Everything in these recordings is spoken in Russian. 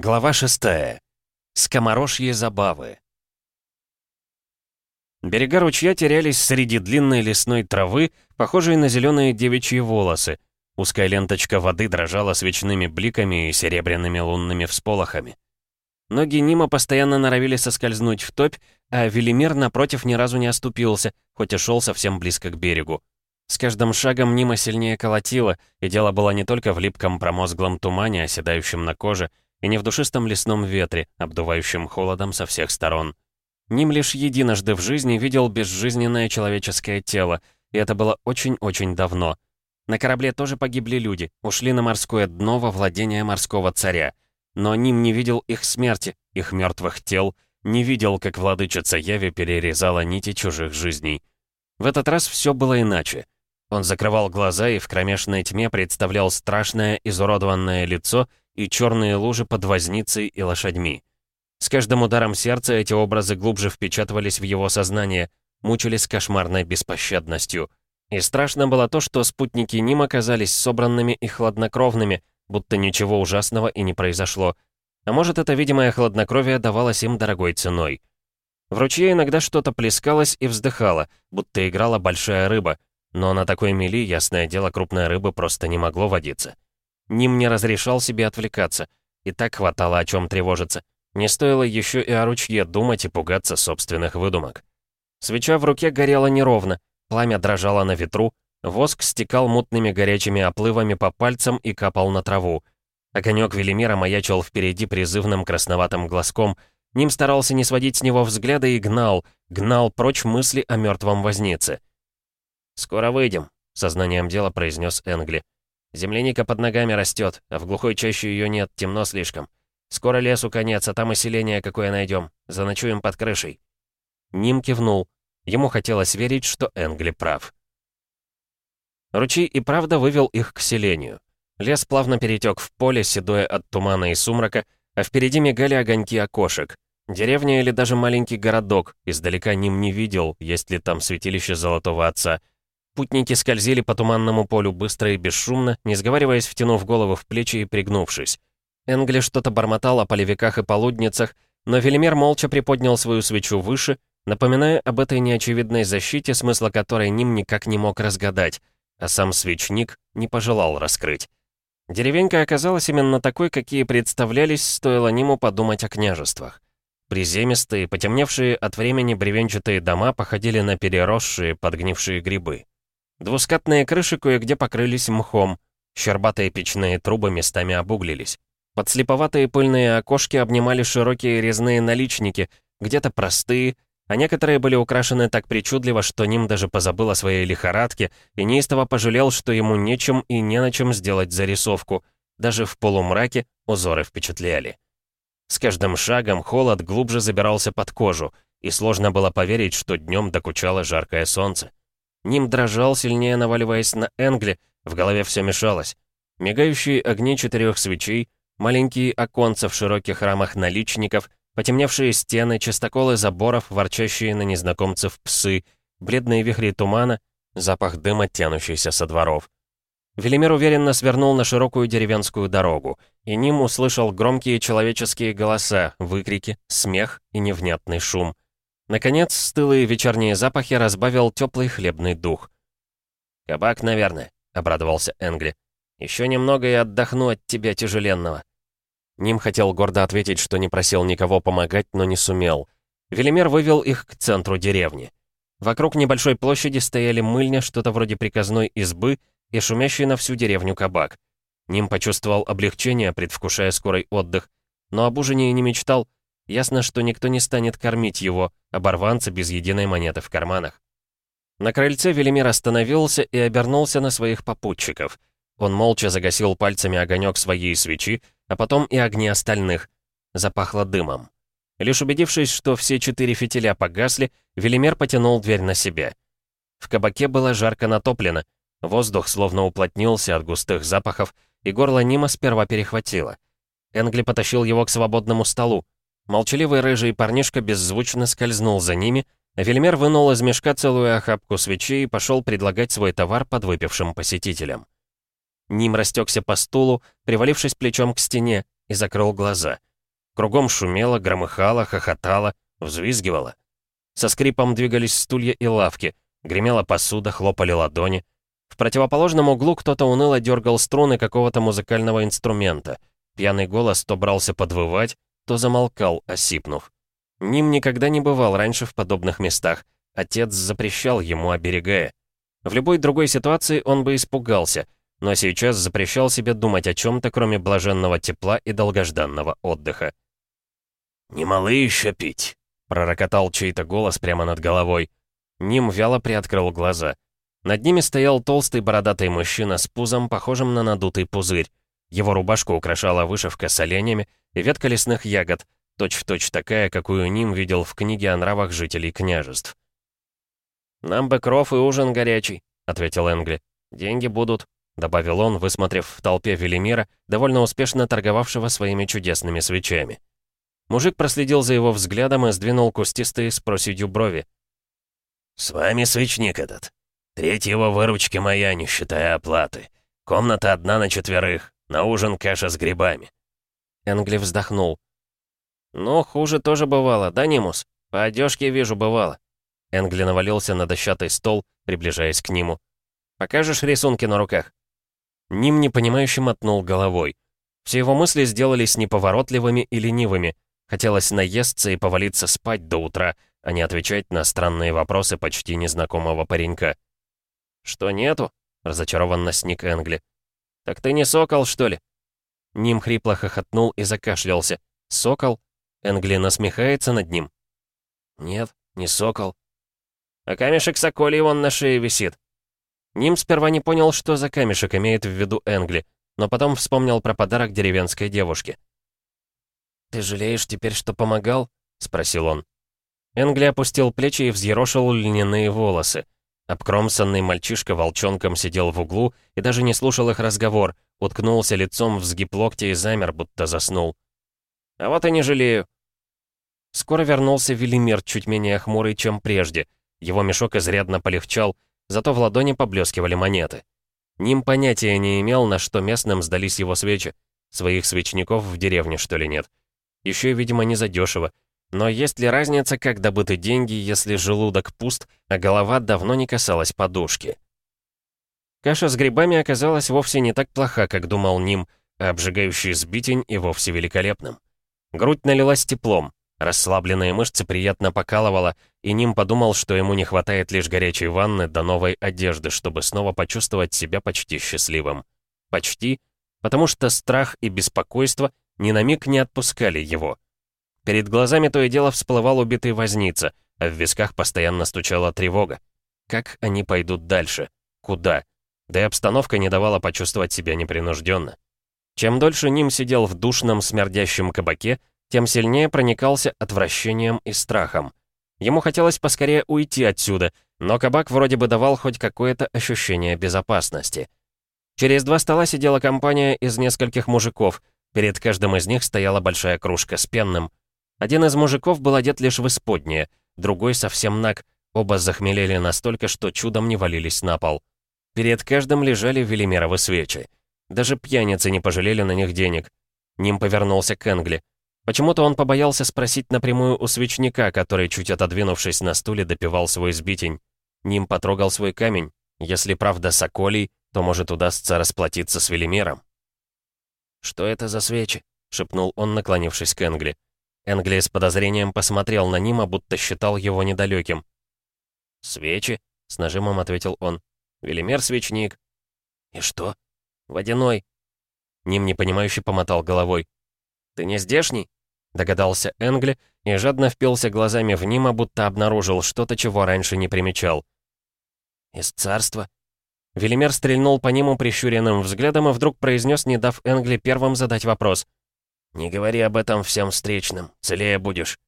Глава 6. Скоморожьи забавы. Берега ручья терялись среди длинной лесной травы, похожей на зеленые девичьи волосы. Узкая ленточка воды дрожала свечными бликами и серебряными лунными всполохами. Ноги Нима постоянно норовили соскользнуть в топь, а Велимир напротив ни разу не оступился, хоть и шел совсем близко к берегу. С каждым шагом Нима сильнее колотило, и дело было не только в липком промозглом тумане, оседающем на коже, и не в душистом лесном ветре, обдувающем холодом со всех сторон. Ним лишь единожды в жизни видел безжизненное человеческое тело, и это было очень-очень давно. На корабле тоже погибли люди, ушли на морское дно во владение морского царя. Но Ним не видел их смерти, их мертвых тел, не видел, как владычица Яви перерезала нити чужих жизней. В этот раз все было иначе. Он закрывал глаза и в кромешной тьме представлял страшное изуродованное лицо и черные лужи под возницей и лошадьми. С каждым ударом сердца эти образы глубже впечатывались в его сознание, мучили с кошмарной беспощадностью. И страшно было то, что спутники Ним оказались собранными и хладнокровными, будто ничего ужасного и не произошло. А может, это видимое хладнокровие давалось им дорогой ценой. В ручье иногда что-то плескалось и вздыхало, будто играла большая рыба, но на такой мели, ясное дело, крупная рыба просто не могло водиться. Ним не разрешал себе отвлекаться. И так хватало о чем тревожиться. Не стоило еще и о ручье думать и пугаться собственных выдумок. Свеча в руке горела неровно, пламя дрожало на ветру, воск стекал мутными горячими оплывами по пальцам и капал на траву. Огонек Велимира маячил впереди призывным красноватым глазком. Ним старался не сводить с него взгляда и гнал, гнал прочь мысли о мертвом вознице. «Скоро выйдем», — сознанием дела произнес Энгли. Земляника под ногами растет, а в глухой чаще ее нет, темно слишком. Скоро лесу конец, а там и селение какое найдем. Заночуем под крышей». Ним кивнул. Ему хотелось верить, что Энгли прав. Ручей и правда вывел их к селению. Лес плавно перетек в поле, седое от тумана и сумрака, а впереди мигали огоньки окошек. Деревня или даже маленький городок, издалека Ним не видел, есть ли там святилище Золотого Отца — Путники скользили по туманному полю быстро и бесшумно, не сговариваясь, втянув голову в плечи и пригнувшись. Энгли что-то бормотал о полевиках и полудницах, но Велимер молча приподнял свою свечу выше, напоминая об этой неочевидной защите, смысла которой Ним никак не мог разгадать, а сам свечник не пожелал раскрыть. Деревенька оказалась именно такой, какие представлялись, стоило Ниму подумать о княжествах. Приземистые, потемневшие от времени бревенчатые дома походили на переросшие, подгнившие грибы. Двускатные крыши кое-где покрылись мхом, щербатые печные трубы местами обуглились. Подслеповатые пыльные окошки обнимали широкие резные наличники, где-то простые, а некоторые были украшены так причудливо, что Ним даже позабыл о своей лихорадке и неистово пожалел, что ему нечем и не на чем сделать зарисовку. Даже в полумраке узоры впечатляли. С каждым шагом холод глубже забирался под кожу, и сложно было поверить, что днем докучало жаркое солнце. Ним дрожал, сильнее наваливаясь на Энгли, в голове все мешалось. Мигающие огни четырех свечей, маленькие оконца в широких рамах наличников, потемневшие стены, частоколы заборов, ворчащие на незнакомцев псы, бледные вихри тумана, запах дыма, тянущийся со дворов. Велимир уверенно свернул на широкую деревенскую дорогу, и Ним услышал громкие человеческие голоса, выкрики, смех и невнятный шум — Наконец, стылые вечерние запахи разбавил теплый хлебный дух. «Кабак, наверное», — обрадовался Энгли. «Еще немного и отдохну от тебя, тяжеленного». Ним хотел гордо ответить, что не просил никого помогать, но не сумел. Велимир вывел их к центру деревни. Вокруг небольшой площади стояли мыльня, что-то вроде приказной избы и шумящий на всю деревню кабак. Ним почувствовал облегчение, предвкушая скорый отдых, но об ужине и не мечтал, Ясно, что никто не станет кормить его, оборванца без единой монеты в карманах. На крыльце Велимир остановился и обернулся на своих попутчиков. Он молча загасил пальцами огонек своей свечи, а потом и огни остальных. Запахло дымом. Лишь убедившись, что все четыре фитиля погасли, Велимир потянул дверь на себя. В кабаке было жарко натоплено, воздух словно уплотнился от густых запахов, и горло Нима сперва перехватило. Энгли потащил его к свободному столу, Молчаливый рыжий парнишка беззвучно скользнул за ними, а Вельмер вынул из мешка целую охапку свечей и пошел предлагать свой товар подвыпившим посетителям. Ним растекся по стулу, привалившись плечом к стене, и закрыл глаза. Кругом шумело, громыхало, хохотало, взвизгивало. Со скрипом двигались стулья и лавки, гремела посуда, хлопали ладони. В противоположном углу кто-то уныло дергал струны какого-то музыкального инструмента. Пьяный голос то брался подвывать, то замолкал, осипнув. Ним никогда не бывал раньше в подобных местах. Отец запрещал ему, оберегая. В любой другой ситуации он бы испугался, но сейчас запрещал себе думать о чем-то, кроме блаженного тепла и долгожданного отдыха. «Не малы еще пить», — пророкотал чей-то голос прямо над головой. Ним вяло приоткрыл глаза. Над ними стоял толстый бородатый мужчина с пузом, похожим на надутый пузырь. Его рубашку украшала вышивка с оленями и ветка лесных ягод, точь-в-точь точь такая, какую Ним видел в книге о нравах жителей княжеств. «Нам бы кров и ужин горячий», — ответил Энгли. «Деньги будут», — добавил он, высмотрев в толпе Велимира, довольно успешно торговавшего своими чудесными свечами. Мужик проследил за его взглядом и сдвинул кустистые с проседью брови. «С вами свечник этот. Треть его выручки моя, не считая оплаты. Комната одна на четверых. На ужин каша с грибами». Энгли вздохнул. «Ну, хуже тоже бывало, да, Нимус? По одежке вижу, бывало». Энгли навалился на дощатый стол, приближаясь к нему. «Покажешь рисунки на руках?» Ним непонимающе мотнул головой. Все его мысли сделались неповоротливыми и ленивыми. Хотелось наесться и повалиться спать до утра, а не отвечать на странные вопросы почти незнакомого паренька. «Что, нету?» — разочарованно сник Энгли. «Так ты не сокол, что ли?» Ним хрипло хохотнул и закашлялся. «Сокол?» Энгли насмехается над ним. «Нет, не сокол». «А камешек соколий вон на шее висит». Ним сперва не понял, что за камешек имеет в виду Энгли, но потом вспомнил про подарок деревенской девушке. «Ты жалеешь теперь, что помогал?» — спросил он. Энгли опустил плечи и взъерошил льняные волосы. Обкромсанный мальчишка волчонком сидел в углу и даже не слушал их разговор, уткнулся лицом в сгиб локтя и замер, будто заснул. «А вот и не жалею». Скоро вернулся Велимир, чуть менее хмурый, чем прежде. Его мешок изрядно полегчал, зато в ладони поблескивали монеты. Ним понятия не имел, на что местным сдались его свечи. Своих свечников в деревне, что ли, нет. Еще, видимо, не задешево. Но есть ли разница, как добыты деньги, если желудок пуст, а голова давно не касалась подушки? Каша с грибами оказалась вовсе не так плоха, как думал Ним, а обжигающий сбитень и вовсе великолепным. Грудь налилась теплом, расслабленные мышцы приятно покалывало, и Ним подумал, что ему не хватает лишь горячей ванны до новой одежды, чтобы снова почувствовать себя почти счастливым. Почти, потому что страх и беспокойство ни на миг не отпускали его. Перед глазами то и дело всплывал убитый возница, а в висках постоянно стучала тревога. Как они пойдут дальше? Куда? Да и обстановка не давала почувствовать себя непринужденно. Чем дольше Ним сидел в душном смердящем кабаке, тем сильнее проникался отвращением и страхом. Ему хотелось поскорее уйти отсюда, но кабак вроде бы давал хоть какое-то ощущение безопасности. Через два стола сидела компания из нескольких мужиков. Перед каждым из них стояла большая кружка с пенным. Один из мужиков был одет лишь в исподнее, другой совсем наг, оба захмелели настолько, что чудом не валились на пол. Перед каждым лежали велимеровы свечи. Даже пьяницы не пожалели на них денег. Ним повернулся к Энгли. Почему-то он побоялся спросить напрямую у свечника, который, чуть отодвинувшись на стуле, допивал свой сбитень. Ним потрогал свой камень. Если правда Соколий, то, может, удастся расплатиться с Велимером. «Что это за свечи?» — шепнул он, наклонившись к Энгли. Энгли с подозрением посмотрел на Нима, будто считал его недалеким. «Свечи?» — с нажимом ответил он. «Велимер свечник». «И что?» «Водяной». Ним непонимающе помотал головой. «Ты не здешний?» — догадался Энгли и жадно впился глазами в Нима, будто обнаружил что-то, чего раньше не примечал. «Из царства?» Велимер стрельнул по нему прищуренным взглядом и вдруг произнес, не дав Энгли первым задать вопрос. «Не говори об этом всем встречным, целее будешь».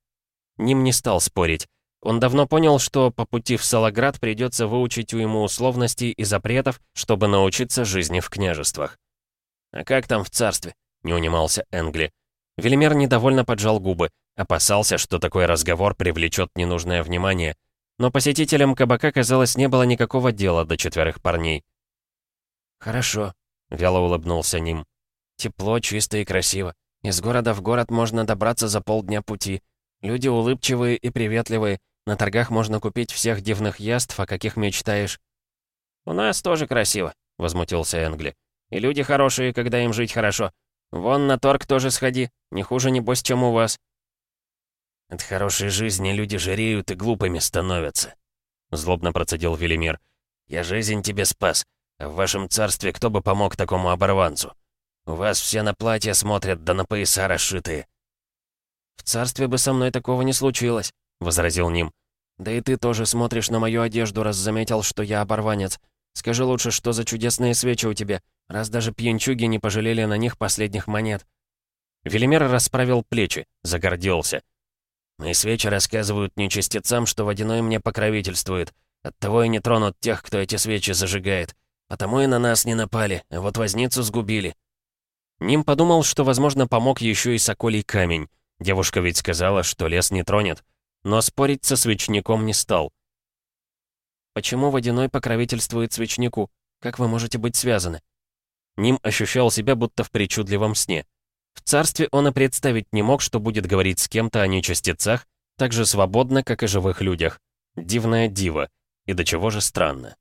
Ним не стал спорить. Он давно понял, что по пути в Салаград придется выучить у ему условностей и запретов, чтобы научиться жизни в княжествах. «А как там в царстве?» — не унимался Энгли. Велимер недовольно поджал губы, опасался, что такой разговор привлечет ненужное внимание. Но посетителям кабака, казалось, не было никакого дела до четверых парней. «Хорошо», — вяло улыбнулся Ним. «Тепло, чисто и красиво. Из города в город можно добраться за полдня пути. Люди улыбчивые и приветливые. На торгах можно купить всех дивных яств, о каких мечтаешь». «У нас тоже красиво», — возмутился Энгли. «И люди хорошие, когда им жить хорошо. Вон на торг тоже сходи. Не хуже, небось, чем у вас». «От хорошей жизни люди жиреют и глупыми становятся», — злобно процедил Велимир. «Я жизнь тебе спас. В вашем царстве кто бы помог такому оборванцу? У вас все на платье смотрят, да на пояса расшитые». «В царстве бы со мной такого не случилось», — возразил Ним. «Да и ты тоже смотришь на мою одежду, раз заметил, что я оборванец. Скажи лучше, что за чудесные свечи у тебя, раз даже пьянчуги не пожалели на них последних монет». Велимир расправил плечи, загордился. «Мои свечи рассказывают нечистецам, что водяной мне покровительствует. Оттого и не тронут тех, кто эти свечи зажигает. Потому и на нас не напали, а вот возницу сгубили». Ним подумал, что, возможно, помог еще и соколий камень. Девушка ведь сказала, что лес не тронет. Но спорить со свечником не стал. «Почему водяной покровительствует свечнику? Как вы можете быть связаны?» Ним ощущал себя будто в причудливом сне. В царстве он и представить не мог, что будет говорить с кем-то о нечастицах, так же свободно, как и живых людях. Дивное диво. И до чего же странно.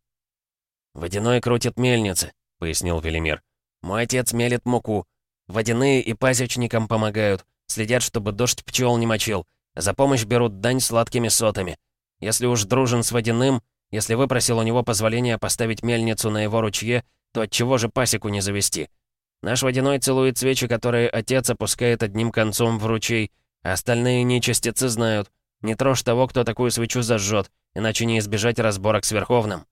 «Водяной крутит мельницы», — пояснил Велимир. «Мой отец мелит муку. Водяные и пасечникам помогают, следят, чтобы дождь пчел не мочил. За помощь берут дань сладкими сотами. Если уж дружен с водяным, если выпросил у него позволения поставить мельницу на его ручье, то от чего же пасеку не завести? Наш водяной целует свечи, которые отец опускает одним концом в ручей, а остальные нечастицы знают. Не трожь того, кто такую свечу зажжет, иначе не избежать разборок с Верховным.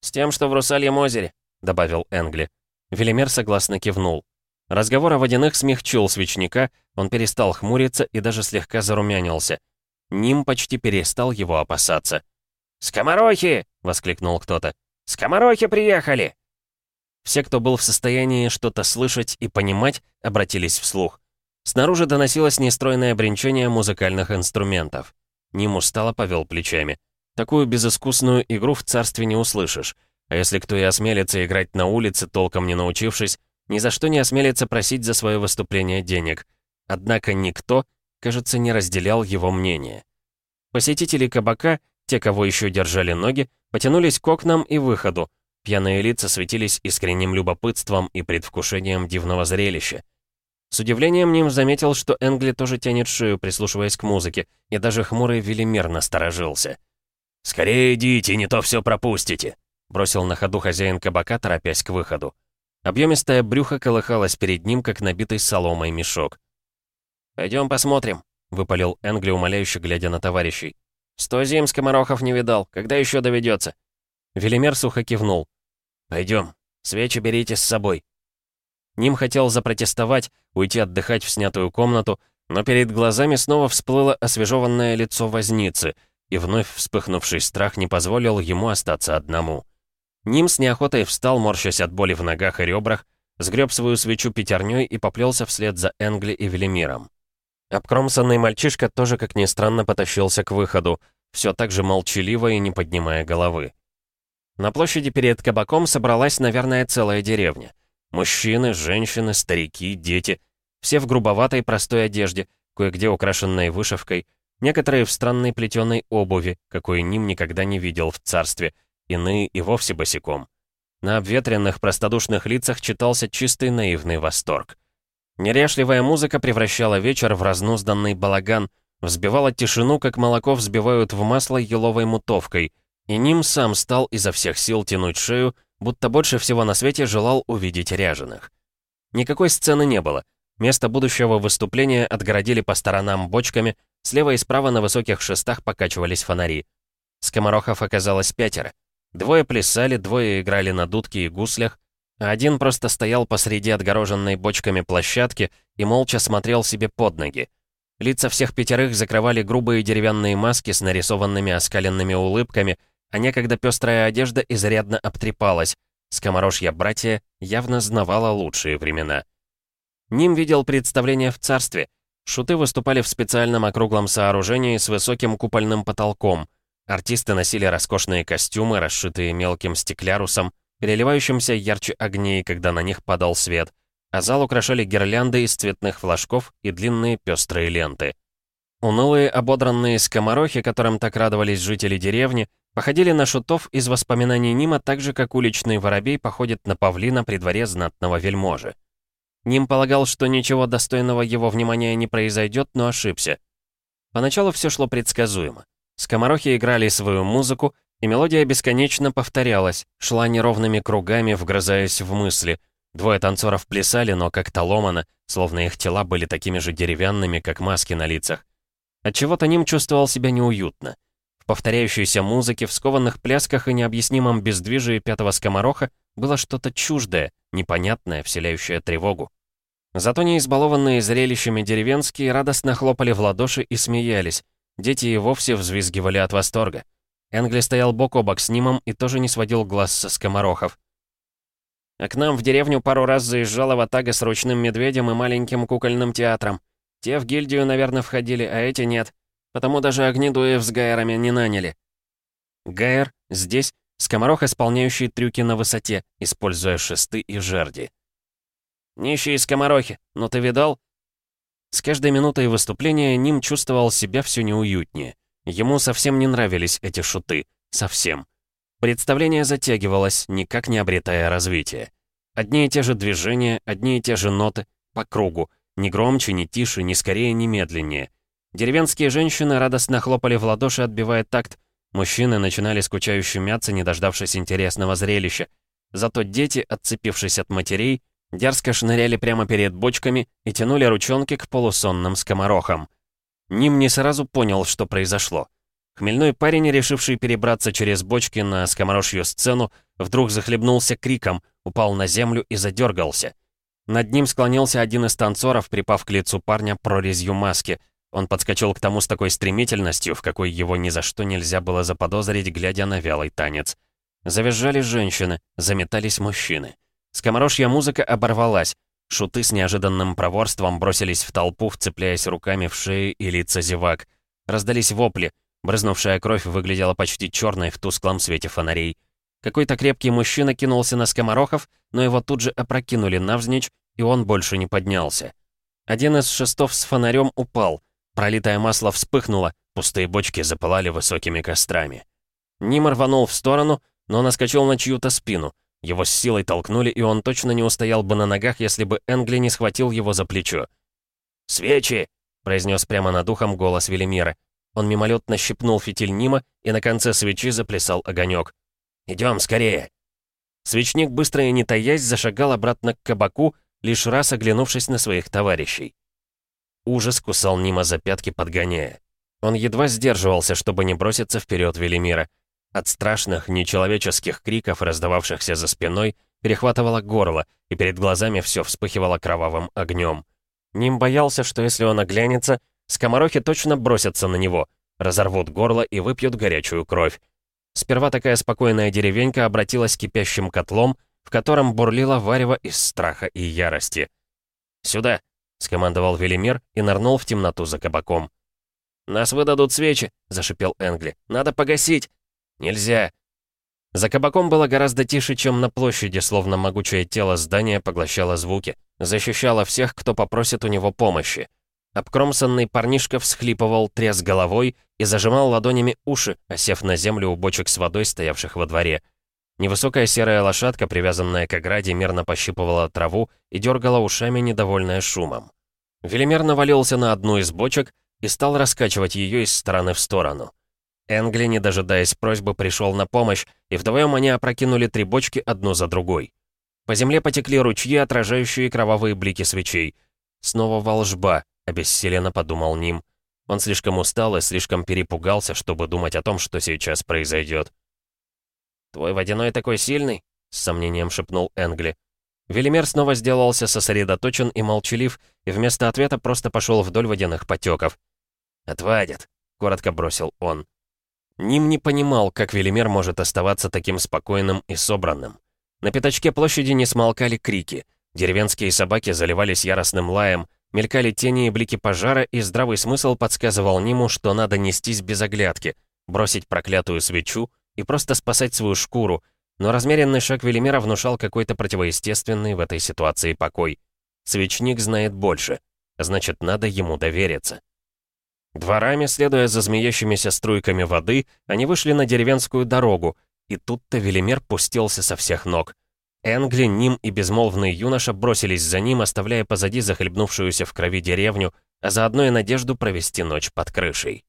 «С тем, что в Русальем озере», — добавил Энгли. Велимер согласно кивнул. Разговор о водяных смягчил свечника, он перестал хмуриться и даже слегка зарумянился. Ним почти перестал его опасаться. «Скоморохи!» — воскликнул кто-то. «Скоморохи приехали!» Все, кто был в состоянии что-то слышать и понимать, обратились вслух. Снаружи доносилось нестройное бренчание музыкальных инструментов. Ним устало повел плечами. Такую безыскусную игру в царстве не услышишь. А если кто и осмелится играть на улице, толком не научившись, ни за что не осмелится просить за свое выступление денег. Однако никто, кажется, не разделял его мнение. Посетители кабака, те, кого еще держали ноги, потянулись к окнам и выходу. Пьяные лица светились искренним любопытством и предвкушением дивного зрелища. С удивлением Ним заметил, что Энгли тоже тянет шею, прислушиваясь к музыке, и даже хмурый Велимир насторожился. «Скорее идите, не то все пропустите», — бросил на ходу хозяин кабака, торопясь к выходу. Объемистое брюхо колыхалось перед ним, как набитый соломой мешок. «Пойдем посмотрим», — выпалил Энгли, умоляюще глядя на товарищей. «Сто зим скоморохов не видал. Когда еще доведется?» Велимер сухо кивнул. «Пойдем. Свечи берите с собой». Ним хотел запротестовать, уйти отдыхать в снятую комнату, но перед глазами снова всплыло освежеванное лицо возницы — и вновь вспыхнувший страх не позволил ему остаться одному. Ним с неохотой встал, морщась от боли в ногах и ребрах, сгреб свою свечу пятерней и поплелся вслед за Энгли и Велимиром. Обкромсанный мальчишка тоже, как ни странно, потащился к выходу, все так же молчаливо и не поднимая головы. На площади перед кабаком собралась, наверное, целая деревня. Мужчины, женщины, старики, дети. Все в грубоватой простой одежде, кое-где украшенной вышивкой, Некоторые в странной плетеной обуви, какой Ним никогда не видел в царстве, иные и вовсе босиком. На обветренных, простодушных лицах читался чистый наивный восторг. Неряшливая музыка превращала вечер в разнузданный балаган, взбивала тишину, как молоко взбивают в масло еловой мутовкой, и Ним сам стал изо всех сил тянуть шею, будто больше всего на свете желал увидеть ряженых. Никакой сцены не было. Место будущего выступления отгородили по сторонам бочками, Слева и справа на высоких шестах покачивались фонари. Скоморохов оказалось пятеро. Двое плясали, двое играли на дудке и гуслях, а один просто стоял посреди отгороженной бочками площадки и молча смотрел себе под ноги. Лица всех пятерых закрывали грубые деревянные маски с нарисованными оскаленными улыбками, а некогда пестрая одежда изрядно обтрепалась. Скоморожья братья явно знавала лучшие времена. Ним видел представление в царстве — Шуты выступали в специальном округлом сооружении с высоким купольным потолком. Артисты носили роскошные костюмы, расшитые мелким стеклярусом, переливающимся ярче огней, когда на них падал свет. а зал украшали гирлянды из цветных флажков и длинные пестрые ленты. Унылые, ободранные скоморохи, которым так радовались жители деревни, походили на шутов из воспоминаний Нима так же, как уличный воробей походит на павлина при дворе знатного вельможи. Ним полагал, что ничего достойного его внимания не произойдет, но ошибся. Поначалу все шло предсказуемо. Скоморохи играли свою музыку, и мелодия бесконечно повторялась, шла неровными кругами, вгрызаясь в мысли. Двое танцоров плясали, но как-то ломано, словно их тела были такими же деревянными, как маски на лицах. Отчего-то Ним чувствовал себя неуютно. В повторяющейся музыке, в скованных плясках и необъяснимом бездвижии пятого скомороха было что-то чуждое, непонятное, вселяющее тревогу. Зато не избалованные зрелищами деревенские радостно хлопали в ладоши и смеялись. Дети и вовсе взвизгивали от восторга. Энгли стоял бок о бок с Нимом и тоже не сводил глаз со скоморохов. «А к нам в деревню пару раз заезжала ватага с ручным медведем и маленьким кукольным театром. Те в гильдию, наверное, входили, а эти нет. Потому даже огнедуев с гайерами не наняли». Гайер здесь скоморох, исполняющий трюки на высоте, используя шесты и жерди. «Нищие скоморохи, ну ты видал?» С каждой минутой выступления Ним чувствовал себя все неуютнее. Ему совсем не нравились эти шуты. Совсем. Представление затягивалось, никак не обретая развития. Одни и те же движения, одни и те же ноты, по кругу. Ни громче, ни тише, ни скорее, ни медленнее. Деревенские женщины радостно хлопали в ладоши, отбивая такт. Мужчины начинали скучающе мяться, не дождавшись интересного зрелища. Зато дети, отцепившись от матерей, Дерзко шныряли прямо перед бочками и тянули ручонки к полусонным скоморохам. Ним не сразу понял, что произошло. Хмельной парень, решивший перебраться через бочки на скоморожью сцену, вдруг захлебнулся криком, упал на землю и задергался. Над ним склонился один из танцоров, припав к лицу парня прорезью маски. Он подскочил к тому с такой стремительностью, в какой его ни за что нельзя было заподозрить, глядя на вялый танец. Завизжали женщины, заметались мужчины. Скоморожья музыка оборвалась. Шуты с неожиданным проворством бросились в толпу, вцепляясь руками в шеи и лица зевак. Раздались вопли. Брызнувшая кровь выглядела почти черной в тусклом свете фонарей. Какой-то крепкий мужчина кинулся на скоморохов, но его тут же опрокинули навзничь, и он больше не поднялся. Один из шестов с фонарем упал. Пролитое масло вспыхнуло, пустые бочки запылали высокими кострами. Ним рванул в сторону, но наскочил на чью-то спину — его с силой толкнули, и он точно не устоял бы на ногах, если бы Энгли не схватил его за плечо. «Свечи!» — произнес прямо над ухом голос Велимира. Он мимолетно щипнул фитиль Нима, и на конце свечи заплясал огонек. «Идем скорее!» Свечник, быстро и не таясь, зашагал обратно к кабаку, лишь раз оглянувшись на своих товарищей. Ужас кусал Нима за пятки, подгоняя. Он едва сдерживался, чтобы не броситься вперед Велимира. От страшных, нечеловеческих криков, раздававшихся за спиной, перехватывало горло, и перед глазами все вспыхивало кровавым огнем. Ним боялся, что если он оглянется, скоморохи точно бросятся на него, разорвут горло и выпьют горячую кровь. Сперва такая спокойная деревенька обратилась кипящим котлом, в котором бурлило варево из страха и ярости. «Сюда!» — скомандовал Велимир и нырнул в темноту за кабаком. «Нас выдадут свечи!» — зашипел Энгли. «Надо погасить!» «Нельзя!» За кабаком было гораздо тише, чем на площади, словно могучее тело здания поглощало звуки, защищало всех, кто попросит у него помощи. Обкромсанный парнишка всхлипывал, тряс головой и зажимал ладонями уши, осев на землю у бочек с водой, стоявших во дворе. Невысокая серая лошадка, привязанная к ограде, мирно пощипывала траву и дергала ушами, недовольная шумом. Велимер навалился на одну из бочек и стал раскачивать ее из стороны в сторону. Энгли, не дожидаясь просьбы, пришел на помощь, и вдвоем они опрокинули три бочки одну за другой. По земле потекли ручьи, отражающие кровавые блики свечей. Снова волжба, обессиленно подумал Ним. Он слишком устал и слишком перепугался, чтобы думать о том, что сейчас произойдет. «Твой водяной такой сильный?» — с сомнением шепнул Энгли. Велимер снова сделался сосредоточен и молчалив, и вместо ответа просто пошел вдоль водяных потеков. «Отвадят», — коротко бросил он. Ним не понимал, как Велимир может оставаться таким спокойным и собранным. На пятачке площади не смолкали крики. Деревенские собаки заливались яростным лаем, мелькали тени и блики пожара, и здравый смысл подсказывал Ниму, что надо нестись без оглядки, бросить проклятую свечу и просто спасать свою шкуру, но размеренный шаг Велимира внушал какой-то противоестественный в этой ситуации покой. Свечник знает больше. Значит, надо ему довериться. Дворами, следуя за змеящимися струйками воды, они вышли на деревенскую дорогу, и тут-то Велимир пустился со всех ног. Энгли, Ним и безмолвный юноша бросились за ним, оставляя позади захлебнувшуюся в крови деревню, а заодно и надежду провести ночь под крышей.